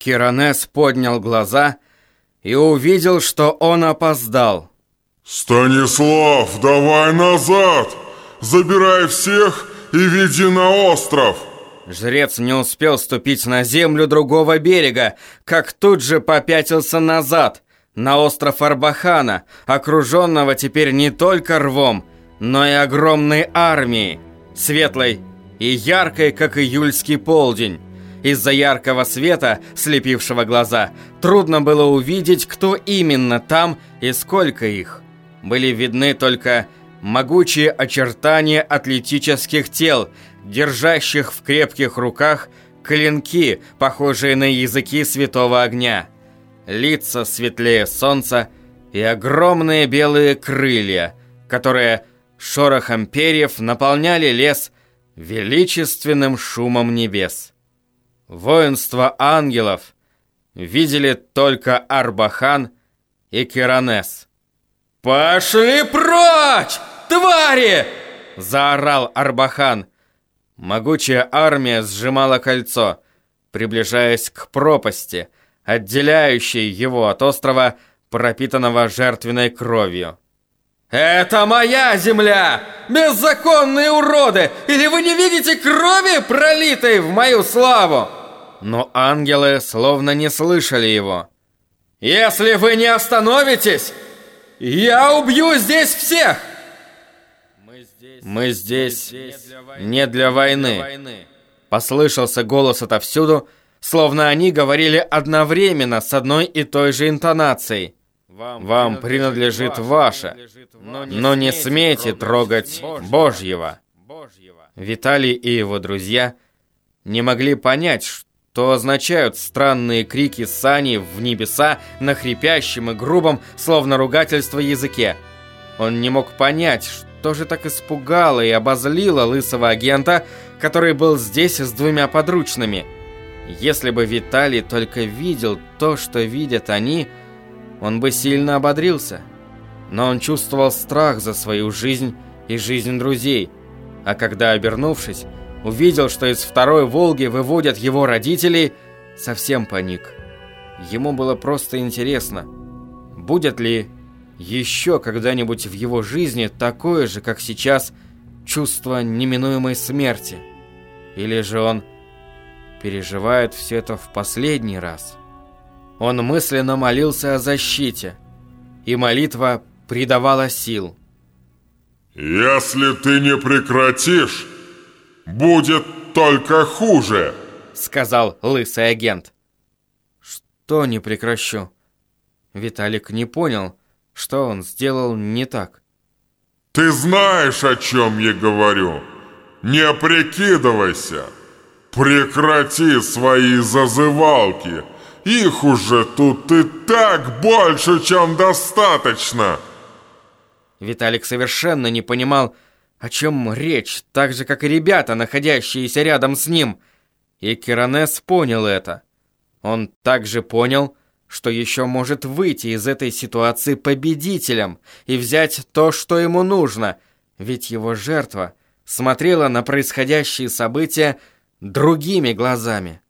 Киранес поднял глаза и увидел, что он опоздал. «Станислав, давай назад! Забирай всех и веди на остров!» Жрец не успел ступить на землю другого берега, как тут же попятился назад, на остров Арбахана, окруженного теперь не только рвом, но и огромной армией, светлой и яркой, как июльский полдень. Из-за яркого света, слепившего глаза, трудно было увидеть, кто именно там и сколько их. Были видны только могучие очертания атлетических тел, держащих в крепких руках клинки, похожие на языки святого огня, лица светлее солнца и огромные белые крылья, которые шорохом перьев наполняли лес величественным шумом небес. Воинство ангелов видели только Арбахан и Киранес. «Пошли прочь, твари!» – заорал Арбахан. Могучая армия сжимала кольцо, приближаясь к пропасти, отделяющей его от острова, пропитанного жертвенной кровью. «Это моя земля! Беззаконные уроды! Или вы не видите крови, пролитой в мою славу?» Но ангелы словно не слышали его. «Если вы не остановитесь, я убью здесь всех!» Мы здесь не для войны. Послышался голос отовсюду, словно они говорили одновременно с одной и той же интонацией. Вам принадлежит ваше, но не смейте трогать Божьего. Виталий и его друзья не могли понять, что означают странные крики Сани в небеса на хрипящем и грубом, словно ругательство языке. Он не мог понять, что тоже так испугало и обозлило лысого агента, который был здесь с двумя подручными. Если бы Виталий только видел то, что видят они, он бы сильно ободрился. Но он чувствовал страх за свою жизнь и жизнь друзей. А когда, обернувшись, увидел, что из второй «Волги» выводят его родителей, совсем паник. Ему было просто интересно, будет ли еще когда-нибудь в его жизни такое же, как сейчас, чувство неминуемой смерти? Или же он переживает все это в последний раз? Он мысленно молился о защите, и молитва придавала сил. «Если ты не прекратишь, будет только хуже!» Сказал лысый агент. «Что не прекращу?» Виталик не понял, что он сделал не так? Ты знаешь, о чем я говорю. Не прикидывайся. Прекрати свои зазывалки. Их уже тут и так больше, чем достаточно. Виталик совершенно не понимал, о чем речь, так же, как и ребята, находящиеся рядом с ним. И Киранес понял это. Он также понял, что еще может выйти из этой ситуации победителем и взять то, что ему нужно, ведь его жертва смотрела на происходящие события другими глазами.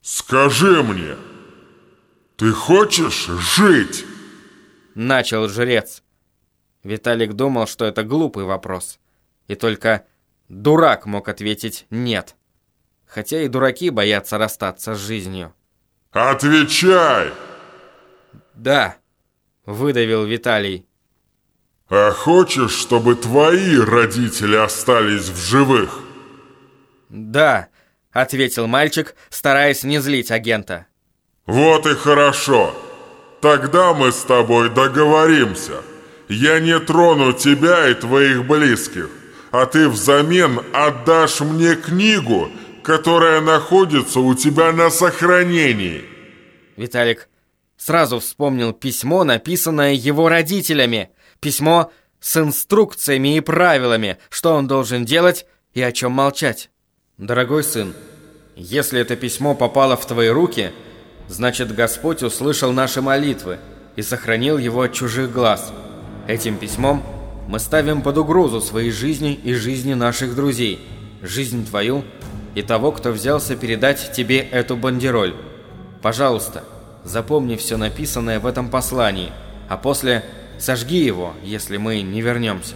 «Скажи мне, ты хочешь жить?» Начал жрец. Виталик думал, что это глупый вопрос. И только дурак мог ответить «нет». Хотя и дураки боятся расстаться с жизнью. Отвечай! Да, выдавил Виталий. А хочешь, чтобы твои родители остались в живых? Да, ответил мальчик, стараясь не злить агента. Вот и хорошо. Тогда мы с тобой договоримся. Я не трону тебя и твоих близких, а ты взамен отдашь мне книгу, которая находится у тебя на сохранении. Виталик сразу вспомнил письмо, написанное его родителями. Письмо с инструкциями и правилами, что он должен делать и о чем молчать. «Дорогой сын, если это письмо попало в твои руки, значит Господь услышал наши молитвы и сохранил его от чужих глаз. Этим письмом мы ставим под угрозу своей жизни и жизни наших друзей, жизнь твою и того, кто взялся передать тебе эту бандероль. Пожалуйста, запомни все написанное в этом послании, а после сожги его, если мы не вернемся.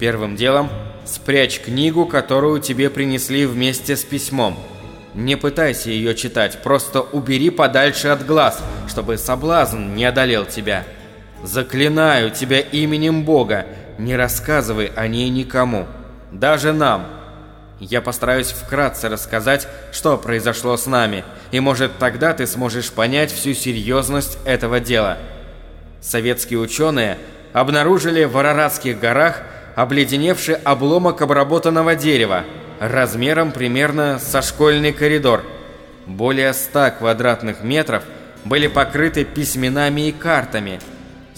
Первым делом спрячь книгу, которую тебе принесли вместе с письмом. Не пытайся ее читать, просто убери подальше от глаз, чтобы соблазн не одолел тебя. Заклинаю тебя именем Бога, не рассказывай о ней никому, даже нам. Я постараюсь вкратце рассказать, что произошло с нами, и может тогда ты сможешь понять всю серьезность этого дела. Советские ученые обнаружили в Араратских горах обледеневший обломок обработанного дерева, размером примерно со школьный коридор. Более 100 квадратных метров были покрыты письменами и картами.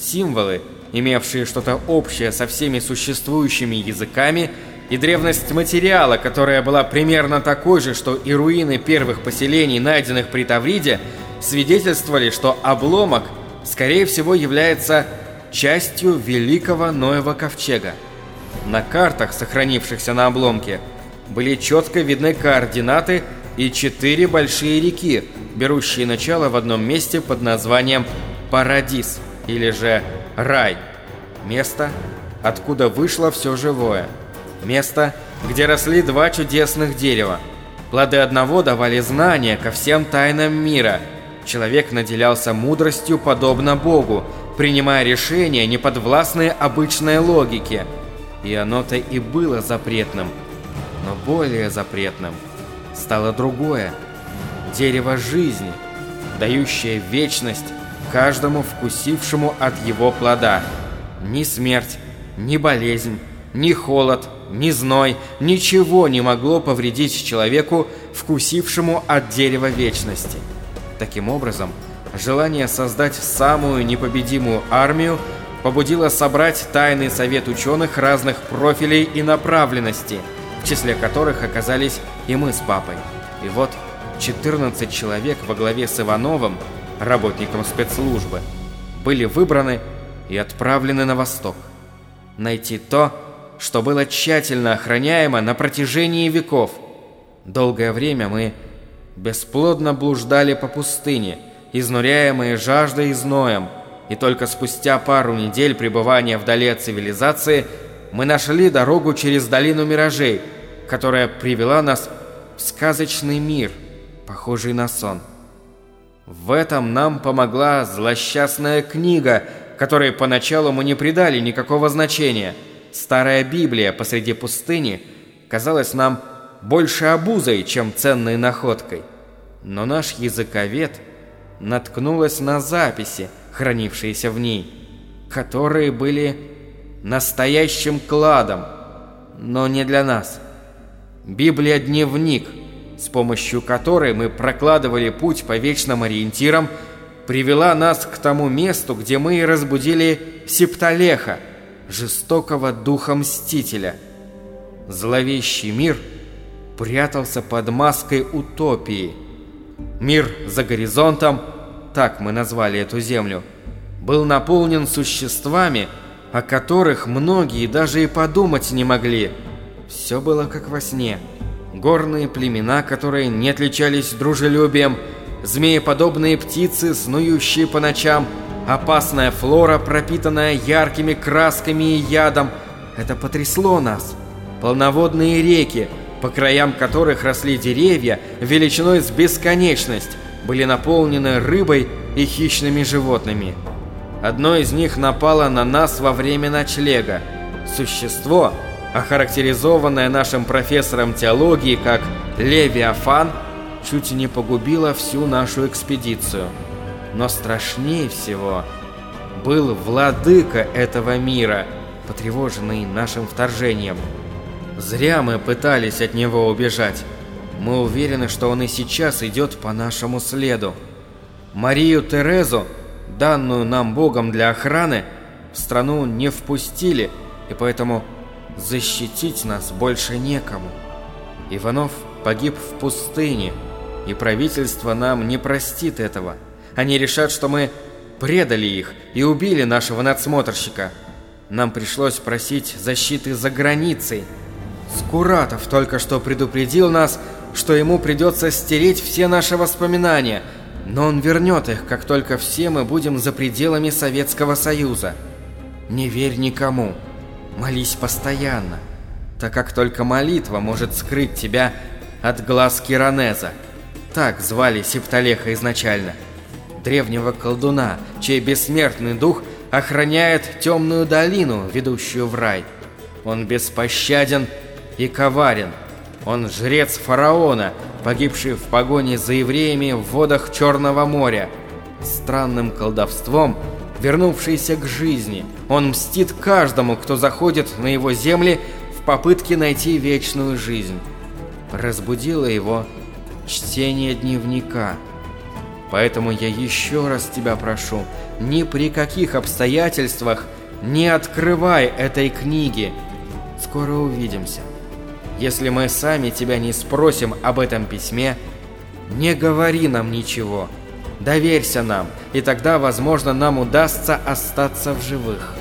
Символы, имевшие что-то общее со всеми существующими языками, и древность материала, которая была примерно такой же, что и руины первых поселений, найденных при Тавриде, свидетельствовали, что обломок, скорее всего, является частью Великого Ноева Ковчега. На картах, сохранившихся на обломке, были четко видны координаты и четыре большие реки, берущие начало в одном месте под названием Парадис, или же Рай. Место, откуда вышло все живое. Место, где росли два чудесных дерева. Плоды одного давали знания ко всем тайнам мира. Человек наделялся мудростью подобно Богу, принимая решения, неподвластные обычной логике. И оно-то и было запретным. Но более запретным стало другое. Дерево жизни, дающее вечность каждому вкусившему от его плода. Ни смерть, ни болезнь, ни холод, ни зной, ничего не могло повредить человеку, вкусившему от дерева вечности. Таким образом, желание создать самую непобедимую армию побудило собрать тайный совет ученых разных профилей и направленностей, в числе которых оказались и мы с папой. И вот 14 человек во главе с Ивановым, работником спецслужбы, были выбраны и отправлены на восток. Найти то, что было тщательно охраняемо на протяжении веков. Долгое время мы бесплодно блуждали по пустыне, изнуряемые жаждой и зноем, и только спустя пару недель пребывания вдали от цивилизации мы нашли дорогу через долину миражей, которая привела нас в сказочный мир, похожий на сон. В этом нам помогла злосчастная книга, которой поначалу мы не придали никакого значения – старая Библия посреди пустыни казалась нам больше обузой, чем ценной находкой. Но наш языковед наткнулась на записи, хранившиеся в ней, которые были настоящим кладом, но не для нас. Библия-дневник, с помощью которой мы прокладывали путь по вечным ориентирам, привела нас к тому месту, где мы и разбудили Септалеха – жестокого духа Мстителя. Зловещий мир прятался под маской утопии. Мир за горизонтом, так мы назвали эту землю, был наполнен существами, о которых многие даже и подумать не могли. Все было как во сне. Горные племена, которые не отличались дружелюбием, змееподобные птицы, снующие по ночам – Опасная флора, пропитанная яркими красками и ядом. Это потрясло нас. Полноводные реки, по краям которых росли деревья, величиной с бесконечность, были наполнены рыбой и хищными животными. Одно из них напало на нас во время ночлега. Существо, охарактеризованное нашим профессором теологии как Левиафан, чуть не погубило всю нашу экспедицию. Но страшнее всего был владыка этого мира, потревоженный нашим вторжением. Зря мы пытались от него убежать. Мы уверены, что он и сейчас идет по нашему следу. Марию Терезу, данную нам Богом для охраны, в страну не впустили, и поэтому защитить нас больше некому. Иванов погиб в пустыне, и правительство нам не простит этого. Они решат, что мы предали их и убили нашего надсмотрщика. Нам пришлось просить защиты за границей. Скуратов только что предупредил нас, что ему придется стереть все наши воспоминания. Но он вернет их, как только все мы будем за пределами Советского Союза. Не верь никому. Молись постоянно, так как только молитва может скрыть тебя от глаз Киранеза. Так звали Септалеха изначально. Древнего колдуна, чей бессмертный дух охраняет темную долину, ведущую в рай. Он беспощаден и коварен. Он жрец фараона, погибший в погоне за евреями в водах Черного моря. Странным колдовством, вернувшийся к жизни, он мстит каждому, кто заходит на его земли в попытке найти вечную жизнь. Разбудило его чтение дневника. Поэтому я еще раз тебя прошу, ни при каких обстоятельствах не открывай этой книги. Скоро увидимся. Если мы сами тебя не спросим об этом письме, не говори нам ничего. Доверься нам, и тогда, возможно, нам удастся остаться в живых.